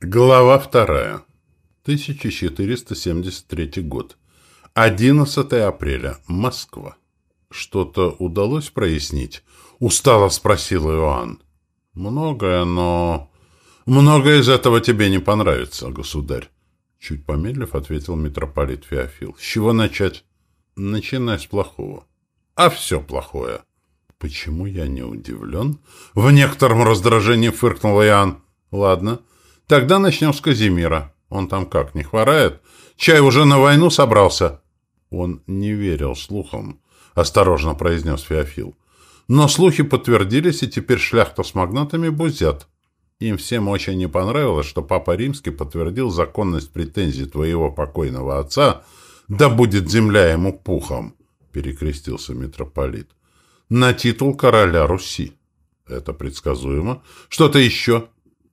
Глава вторая. 1473 год. 11 апреля. Москва. Что-то удалось прояснить? Устало спросил Иоанн. Многое, но... Многое из этого тебе не понравится, государь. Чуть помедлив, ответил митрополит Феофил. С чего начать? Начинай с плохого. А все плохое. Почему я не удивлен? В некотором раздражении фыркнул Иоанн. Ладно. Тогда начнем с Казимира. Он там как, не хворает? Чай уже на войну собрался?» Он не верил слухам, осторожно произнес Феофил. Но слухи подтвердились, и теперь шляхта с магнатами бузят. Им всем очень не понравилось, что Папа Римский подтвердил законность претензий твоего покойного отца, да будет земля ему пухом, перекрестился митрополит, на титул короля Руси. Это предсказуемо. Что-то еще?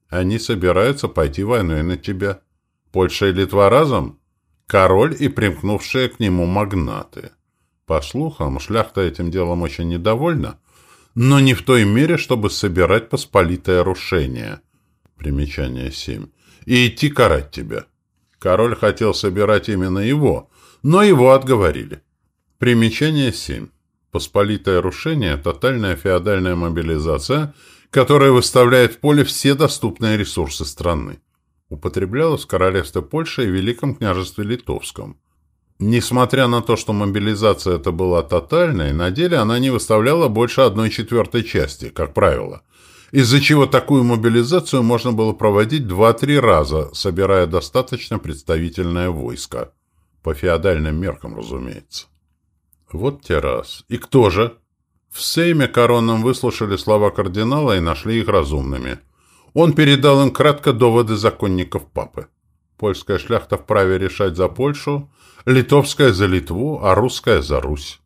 Они собираются пойти войной на тебя. Польша и Литва разом? Король и примкнувшие к нему магнаты. По слухам, шляхта этим делом очень недовольна, но не в той мере, чтобы собирать посполитое рушение. Примечание 7. И идти карать тебя. Король хотел собирать именно его, но его отговорили. Примечание 7. Посполитое рушение – тотальная феодальная мобилизация – которая выставляет в поле все доступные ресурсы страны. Употреблялась в королевстве Польши и Великом княжестве Литовском. Несмотря на то, что мобилизация эта была тотальной, на деле она не выставляла больше одной четвертой части, как правило, из-за чего такую мобилизацию можно было проводить 2-3 раза, собирая достаточно представительное войско. По феодальным меркам, разумеется. Вот те раз. И кто же? В Сейме коронном выслушали слова кардинала и нашли их разумными. Он передал им кратко доводы законников папы. Польская шляхта вправе решать за Польшу, литовская за Литву, а русская за Русь.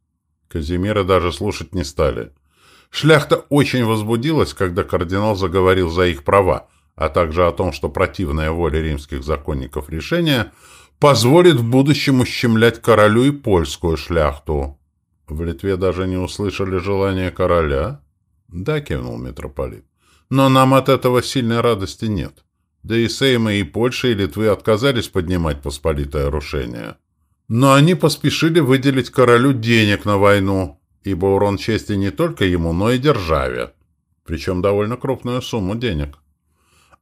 Казимира даже слушать не стали. Шляхта очень возбудилась, когда кардинал заговорил за их права, а также о том, что противная воле римских законников решение позволит в будущем ущемлять королю и польскую шляхту. В Литве даже не услышали желания короля? Да, кивнул митрополит. Но нам от этого сильной радости нет. Да и Сеймы, и Польша, и Литвы отказались поднимать посполитое рушение. Но они поспешили выделить королю денег на войну, ибо урон чести не только ему, но и державе. Причем довольно крупную сумму денег.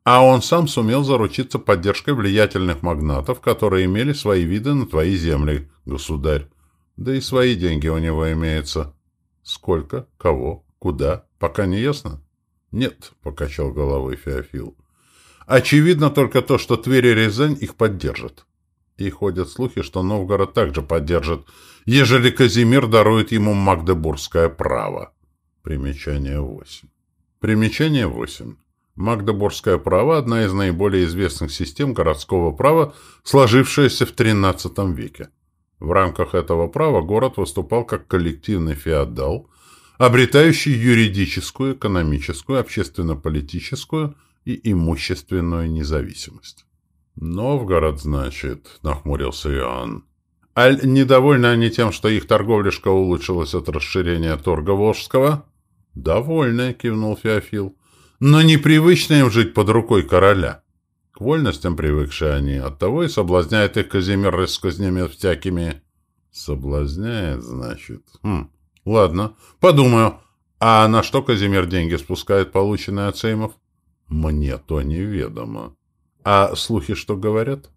А он сам сумел заручиться поддержкой влиятельных магнатов, которые имели свои виды на твои земли, государь. Да и свои деньги у него имеются. Сколько? Кого? Куда? Пока не ясно? Нет, покачал головой Феофил. Очевидно только то, что Тверь и Рязань их поддержат. И ходят слухи, что Новгород также поддержит, ежели Казимир дарует ему Магдебургское право. Примечание 8. Примечание 8. Магдебургское право – одна из наиболее известных систем городского права, сложившаяся в XIII веке. В рамках этого права город выступал как коллективный феодал, обретающий юридическую, экономическую, общественно-политическую и имущественную независимость. «Новгород, значит», — нахмурился Иоанн. «Аль недовольны они тем, что их торговляшка улучшилась от расширения торга Волжского?» «Довольны», — кивнул Феофил. «Но непривычно им жить под рукой короля». К вольностям привыкшие они, оттого и соблазняет их Казимир рассказнями всякими. Соблазняет, значит. Хм, ладно, подумаю. А на что Казимир деньги спускает, полученные от Сеймов? Мне то неведомо. А слухи что говорят?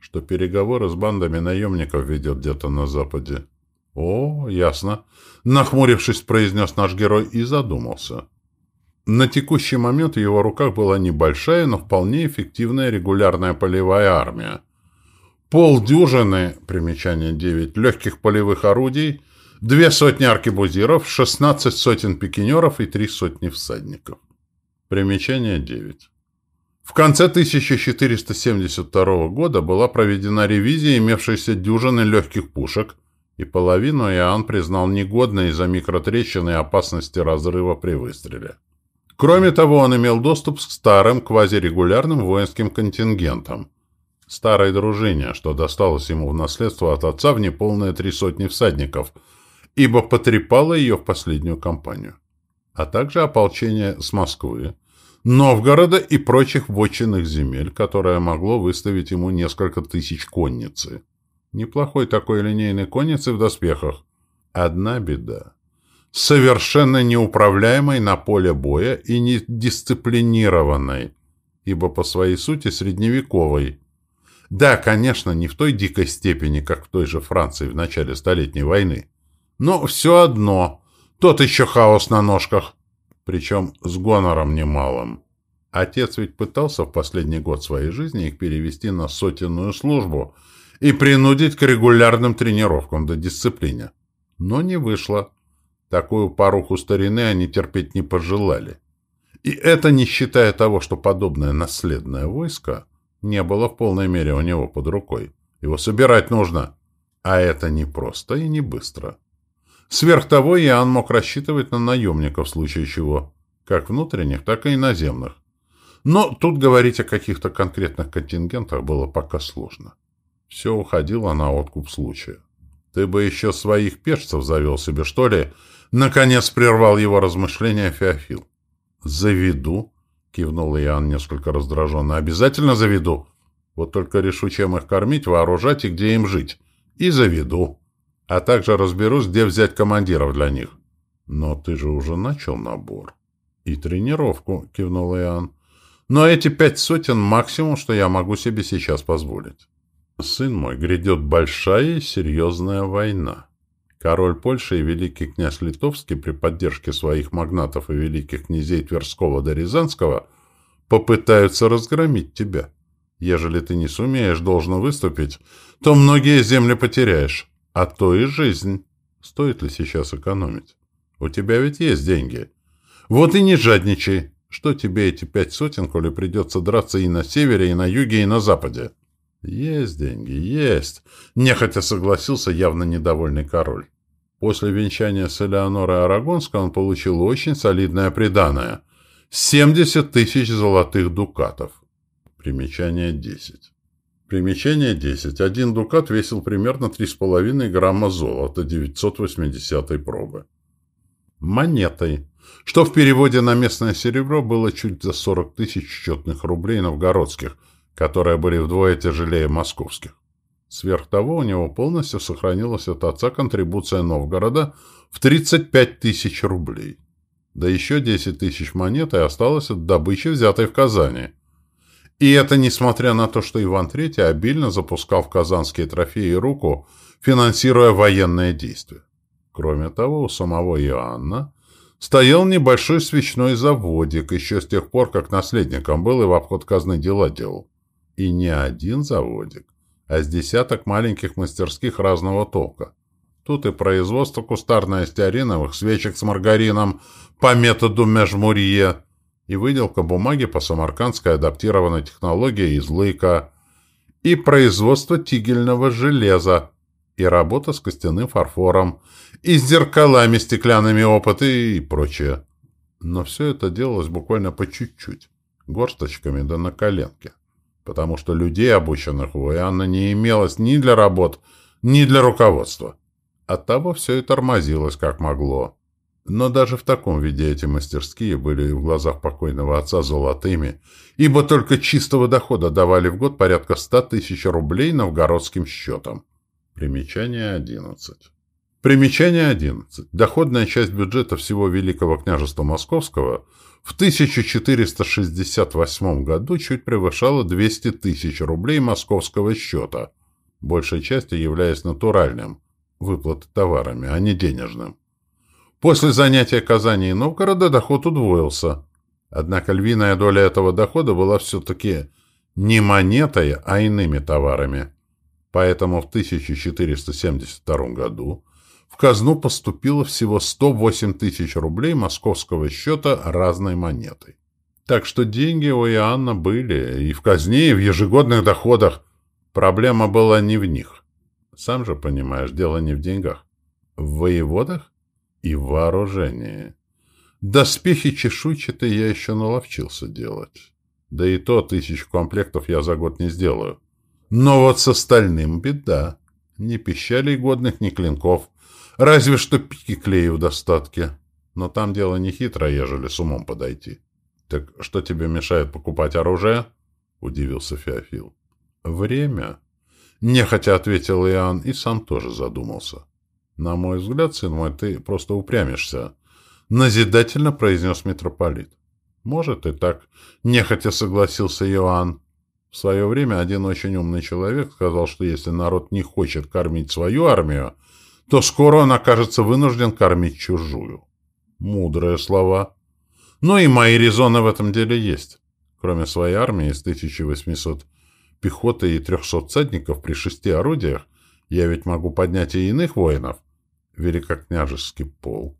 Что переговоры с бандами наемников ведет где-то на Западе. О, ясно. Нахмурившись, произнес наш герой и задумался. На текущий момент в его руках была небольшая, но вполне эффективная регулярная полевая армия. Полдюжины, примечание 9, легких полевых орудий, две сотни аркебузиров, 16 сотен пикинеров и три сотни всадников. Примечание 9. В конце 1472 года была проведена ревизия имевшейся дюжины легких пушек, и половину Иоанн признал негодной из-за микротрещины и опасности разрыва при выстреле. Кроме того, он имел доступ к старым квазирегулярным воинским контингентам. Старой дружине, что досталось ему в наследство от отца в неполные три сотни всадников, ибо потрепало ее в последнюю кампанию. А также ополчение с Москвы, Новгорода и прочих вотчинных земель, которое могло выставить ему несколько тысяч конницы. Неплохой такой линейной конницы в доспехах. Одна беда. Совершенно неуправляемой на поле боя и недисциплинированной, ибо по своей сути средневековой. Да, конечно, не в той дикой степени, как в той же Франции в начале Столетней войны. Но все одно. Тот еще хаос на ножках. Причем с гонором немалым. Отец ведь пытался в последний год своей жизни их перевести на сотенную службу и принудить к регулярным тренировкам до дисциплине. Но не вышло. Такую паруху старины они терпеть не пожелали. И это не считая того, что подобное наследное войско не было в полной мере у него под рукой. Его собирать нужно. А это не просто и не быстро. Сверх того, Иоанн мог рассчитывать на наемников в случае чего, как внутренних, так и иноземных. Но тут говорить о каких-то конкретных контингентах было пока сложно. Все уходило на откуп случая. Ты бы еще своих пешцев завел себе, что ли? Наконец прервал его размышления Феофил. «Заведу», — кивнул Иоанн несколько раздраженно. «Обязательно заведу. Вот только решу, чем их кормить, вооружать и где им жить. И заведу. А также разберусь, где взять командиров для них». «Но ты же уже начал набор». «И тренировку», — кивнул Иоанн. «Но эти пять сотен — максимум, что я могу себе сейчас позволить». «Сын мой, грядет большая и серьезная война». Король Польши и великий князь Литовский при поддержке своих магнатов и великих князей Тверского до Рязанского попытаются разгромить тебя. Ежели ты не сумеешь должно выступить, то многие земли потеряешь, а то и жизнь. Стоит ли сейчас экономить? У тебя ведь есть деньги. Вот и не жадничай. Что тебе эти пять сотен, коли придется драться и на севере, и на юге, и на западе? Есть деньги, есть. Нехотя согласился явно недовольный король. После венчания с Элеонорой Арагонской он получил очень солидное приданое — 70 тысяч золотых дукатов. Примечание 10. Примечание 10. Один дукат весил примерно 3,5 грамма золота 980 пробы. Монетой, что в переводе на местное серебро было чуть за 40 тысяч счетных рублей новгородских – которые были вдвое тяжелее московских. Сверх того, у него полностью сохранилась от отца контрибуция Новгорода в 35 тысяч рублей. Да еще 10 тысяч монет и осталось от добычи, взятой в Казани. И это несмотря на то, что Иван III обильно запускал в казанские трофеи руку, финансируя военные действия. Кроме того, у самого Иоанна стоял небольшой свечной заводик, еще с тех пор, как наследником был и в обход казны дела делал. И не один заводик, а с десяток маленьких мастерских разного толка. Тут и производство кустарно-стеариновых свечек с маргарином по методу межмурье, и выделка бумаги по самаркандской адаптированной технологии из лыка, и производство тигельного железа, и работа с костяным фарфором, и с зеркалами, стеклянными опыты и прочее. Но все это делалось буквально по чуть-чуть, горсточками да на коленке потому что людей, обученных у Иоанна, не имелось ни для работ, ни для руководства. Оттого все и тормозилось, как могло. Но даже в таком виде эти мастерские были в глазах покойного отца золотыми, ибо только чистого дохода давали в год порядка ста тысяч рублей новгородским счетам. Примечание 11. Примечание 11. Доходная часть бюджета всего Великого княжества Московского – в 1468 году чуть превышала 200 тысяч рублей московского счета, большей частью являясь натуральным, выплаты товарами, а не денежным. После занятия Казани и Новгорода доход удвоился. Однако львиная доля этого дохода была все-таки не монетой, а иными товарами. Поэтому в 1472 году казну поступило всего 108 тысяч рублей московского счета разной монетой. Так что деньги у Иоанна были и в казне, и в ежегодных доходах. Проблема была не в них. Сам же понимаешь, дело не в деньгах. В воеводах и в вооружении. Доспехи чешуйчатые я еще наловчился делать. Да и то тысячу комплектов я за год не сделаю. Но вот с остальным беда. Ни пищалей годных, ни клинков. Разве что пики клею в достатке. Но там дело не хитро, ежели с умом подойти. Так что тебе мешает покупать оружие? Удивился Феофил. Время. Нехотя ответил Иоанн и сам тоже задумался. На мой взгляд, сын мой, ты просто упрямишься. Назидательно произнес митрополит. Может и так. Нехотя согласился Иоанн. В свое время один очень умный человек сказал, что если народ не хочет кормить свою армию, то скоро он окажется вынужден кормить чужую. Мудрые слова. Но и мои резоны в этом деле есть. Кроме своей армии из 1800 пехоты и 300 всадников при шести орудиях, я ведь могу поднять и иных воинов. Великокняжеский полк.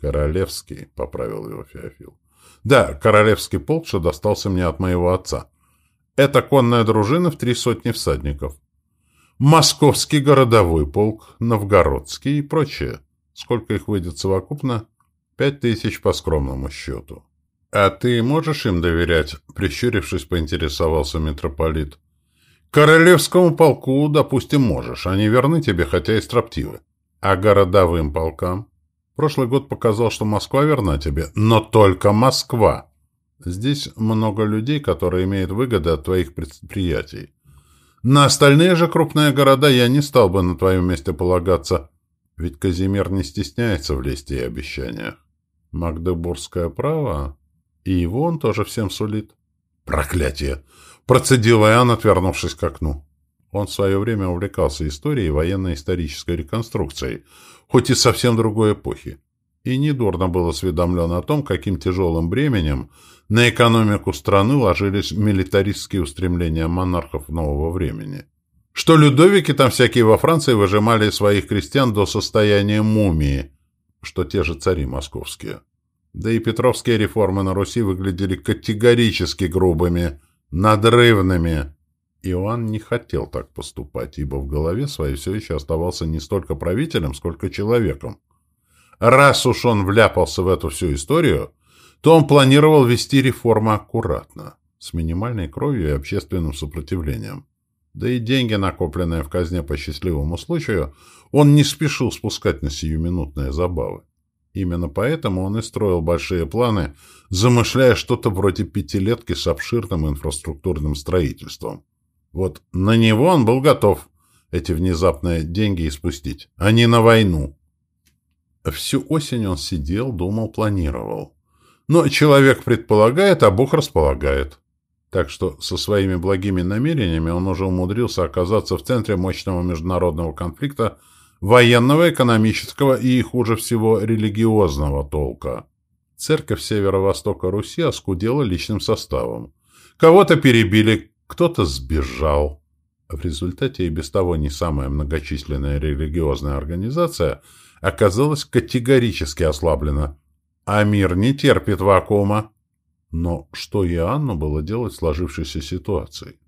Королевский, — поправил его Феофил. Да, королевский полк, что достался мне от моего отца. Это конная дружина в три сотни всадников. Московский городовой полк, Новгородский и прочее. Сколько их выйдет совокупно? Пять тысяч по скромному счету. — А ты можешь им доверять? — прищурившись, поинтересовался митрополит. — Королевскому полку, допустим, можешь. Они верны тебе, хотя и строптивы. А городовым полкам? Прошлый год показал, что Москва верна тебе, но только Москва. Здесь много людей, которые имеют выгоды от твоих предприятий. На остальные же крупные города я не стал бы на твоем месте полагаться, ведь Казимир не стесняется в лесте и обещаниях. Магдебургское право? И его он тоже всем сулит. Проклятие! Процедил Иоанн, отвернувшись к окну. Он в свое время увлекался историей военно-исторической реконструкцией, хоть и совсем другой эпохи. И недурно был осведомлен о том, каким тяжелым бременем на экономику страны ложились милитаристские устремления монархов нового времени. Что Людовики там всякие во Франции выжимали своих крестьян до состояния мумии, что те же цари московские. Да и петровские реформы на Руси выглядели категорически грубыми, надрывными. Иоанн не хотел так поступать, ибо в голове своей все еще оставался не столько правителем, сколько человеком. Раз уж он вляпался в эту всю историю, то он планировал вести реформы аккуратно, с минимальной кровью и общественным сопротивлением. Да и деньги, накопленные в казне по счастливому случаю, он не спешил спускать на сиюминутные забавы. Именно поэтому он и строил большие планы, замышляя что-то вроде пятилетки с обширным инфраструктурным строительством. Вот на него он был готов эти внезапные деньги испустить, а не на войну. Всю осень он сидел, думал, планировал. Но человек предполагает, а Бог располагает. Так что со своими благими намерениями он уже умудрился оказаться в центре мощного международного конфликта военного, экономического и, хуже всего, религиозного толка. Церковь северо-востока Руси оскудела личным составом. Кого-то перебили, кто-то сбежал. В результате и без того не самая многочисленная религиозная организация оказалась категорически ослаблена, а мир не терпит вакуума. Но что Иоанну было делать в сложившейся ситуации?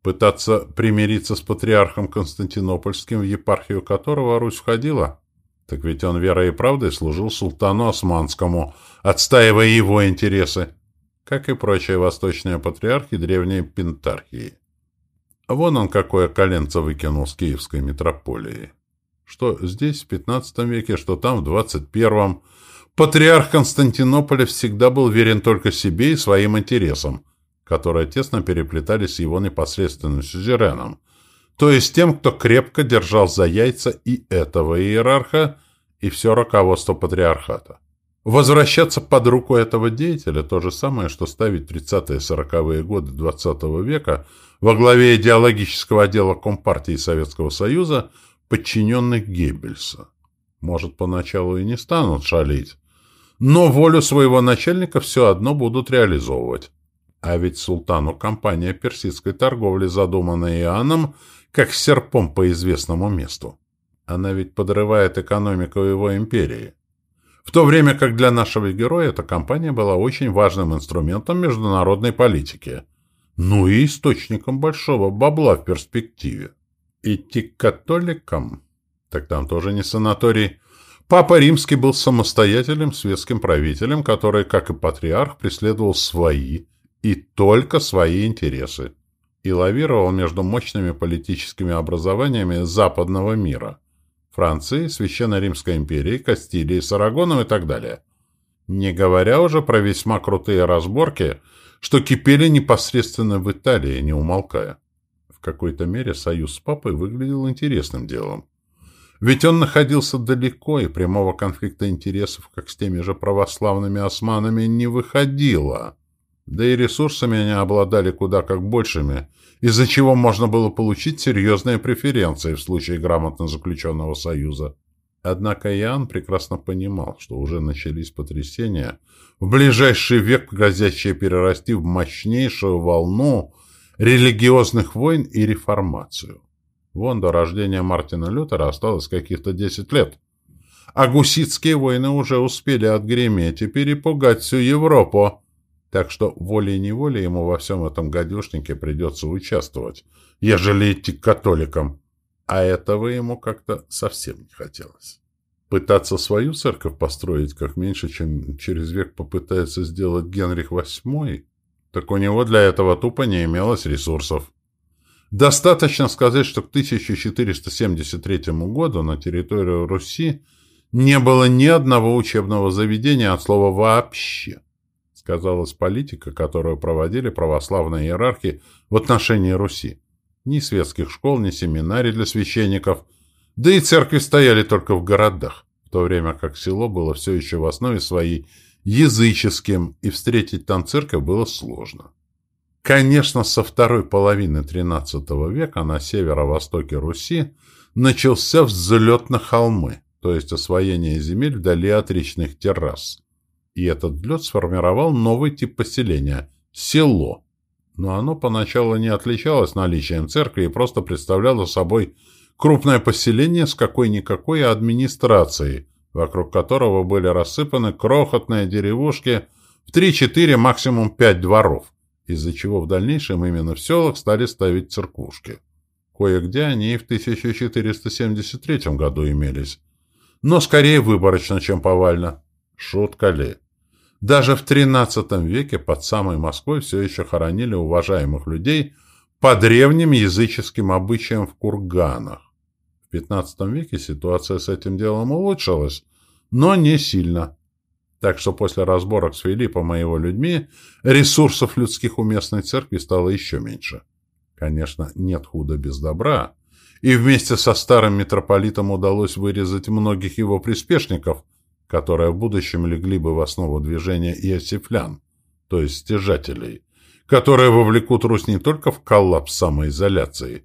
Пытаться примириться с патриархом Константинопольским, в епархию которого Русь входила? Так ведь он верой и правдой служил султану Османскому, отстаивая его интересы, как и прочие восточные патриархи древней Пентархии. Вон он какое коленце выкинул с киевской метрополии. Что здесь в XV веке, что там в XXI. Патриарх Константинополя всегда был верен только себе и своим интересам, которые тесно переплетались с его непосредственным сюзереном, то есть тем, кто крепко держал за яйца и этого иерарха, и все руководство патриархата. Возвращаться под руку этого деятеля – то же самое, что ставить 30-е-40-е годы XX века во главе идеологического отдела Компартии Советского Союза подчиненных Геббельса. Может, поначалу и не станут шалить, но волю своего начальника все одно будут реализовывать. А ведь султану компания персидской торговли, задуманная Иоанном, как серпом по известному месту. Она ведь подрывает экономику его империи. В то время как для нашего героя эта компания была очень важным инструментом международной политики. Ну и источником большого бабла в перспективе. Идти к католикам? Так там тоже не санаторий. Папа Римский был самостоятельным светским правителем, который, как и патриарх, преследовал свои и только свои интересы и лавировал между мощными политическими образованиями западного мира – Франции, Священной Римской империи, Кастилии, Сарагоном и так далее. Не говоря уже про весьма крутые разборки, что кипели непосредственно в Италии, не умолкая. В какой-то мере союз с папой выглядел интересным делом. Ведь он находился далеко, и прямого конфликта интересов, как с теми же православными османами, не выходило. Да и ресурсами они обладали куда как большими, из-за чего можно было получить серьезные преференции в случае грамотно заключенного союза. Однако Иоанн прекрасно понимал, что уже начались потрясения, в ближайший век грозящие перерасти в мощнейшую волну религиозных войн и реформацию. Вон до рождения Мартина Лютера осталось каких-то десять лет. А гуситские войны уже успели отгреметь и перепугать всю Европу. Так что волей-неволей ему во всем этом гадюшнике придется участвовать, ежели идти к католикам. А этого ему как-то совсем не хотелось. Пытаться свою церковь построить как меньше, чем через век попытается сделать Генрих VIII, так у него для этого тупо не имелось ресурсов. Достаточно сказать, что к 1473 году на территории Руси не было ни одного учебного заведения от слова «вообще». Сказалась политика, которую проводили православные иерархи в отношении Руси. Ни светских школ, ни семинарий для священников, да и церкви стояли только в городах, в то время как село было все еще в основе своей языческим, и встретить там церковь было сложно. Конечно, со второй половины XIII века на северо-востоке Руси начался взлет на холмы, то есть освоение земель вдали от речных террас. И этот взлет сформировал новый тип поселения – село. Но оно поначалу не отличалось наличием церкви и просто представляло собой крупное поселение с какой-никакой администрацией, вокруг которого были рассыпаны крохотные деревушки в 3-4, максимум 5 дворов из-за чего в дальнейшем именно в селах стали ставить церквушки. Кое-где они и в 1473 году имелись, но скорее выборочно, чем повально. Шутка ли? Даже в XIII веке под самой Москвой все еще хоронили уважаемых людей по древним языческим обычаям в курганах. В XV веке ситуация с этим делом улучшилась, но не сильно. Так что после разборок с Филиппом и его людьми ресурсов людских у местной церкви стало еще меньше. Конечно, нет худа без добра, и вместе со старым митрополитом удалось вырезать многих его приспешников, которые в будущем легли бы в основу движения иосифлян, то есть стяжателей, которые вовлекут Русь не только в коллапс самоизоляции,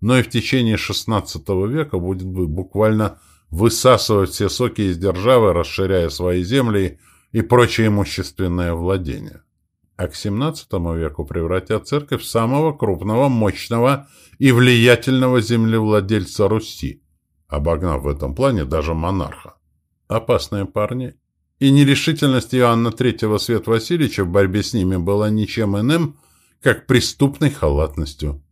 но и в течение XVI века будет буквально высасывать все соки из державы, расширяя свои земли и прочие имущественные владения. А к XVII веку превратят церковь в самого крупного, мощного и влиятельного землевладельца Руси, обогнав в этом плане даже монарха. Опасные парни, и нерешительность Иоанна III Свет Васильевича в борьбе с ними была ничем иным, как преступной халатностью.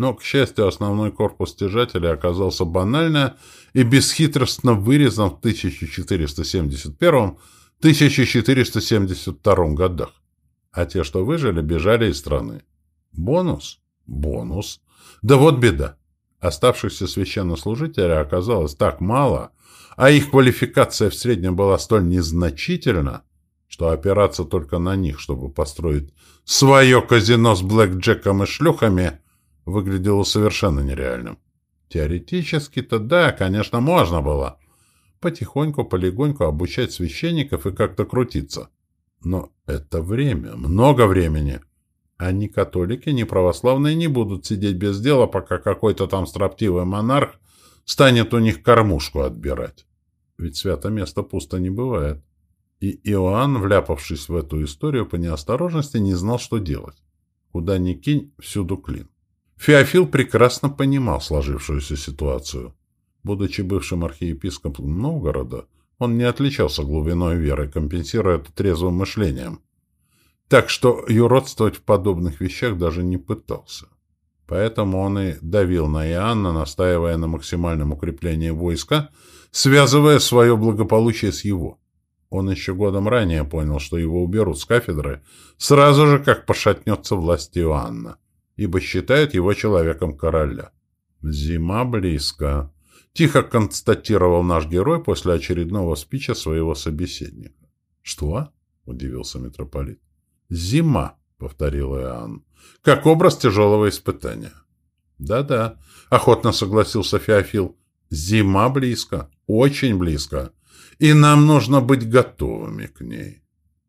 Но, к счастью, основной корпус стяжателей оказался банально и бесхитростно вырезан в 1471-1472 годах. А те, что выжили, бежали из страны. Бонус? Бонус. Да вот беда. Оставшихся священнослужителей оказалось так мало, а их квалификация в среднем была столь незначительна, что опираться только на них, чтобы построить свое казино с блэкджеком и шлюхами – выглядело совершенно нереальным. Теоретически-то да, конечно, можно было. Потихоньку, полегоньку обучать священников и как-то крутиться. Но это время, много времени. А ни католики, ни православные не будут сидеть без дела, пока какой-то там строптивый монарх станет у них кормушку отбирать. Ведь свято место пусто не бывает. И Иоанн, вляпавшись в эту историю по неосторожности, не знал, что делать. Куда ни кинь, всюду клин. Феофил прекрасно понимал сложившуюся ситуацию. Будучи бывшим архиепископом Новгорода, он не отличался глубиной веры, компенсируя это трезвым мышлением. Так что юродствовать в подобных вещах даже не пытался. Поэтому он и давил на Иоанна, настаивая на максимальном укреплении войска, связывая свое благополучие с его. Он еще годом ранее понял, что его уберут с кафедры, сразу же, как пошатнется власть Иоанна ибо считают его человеком короля. «Зима близко», — тихо констатировал наш герой после очередного спича своего собеседника. Что? Удивился митрополит. Зима, повторил Иоанн, как образ тяжелого испытания. Да-да, охотно согласился Феофил. Зима близко, очень близко, и нам нужно быть готовыми к ней.